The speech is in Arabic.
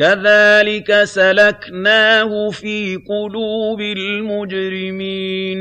كَذَٰلِكَ سَلَكْنَاهُ فِي قُلُوبِ الْمُجْرِمِينَ.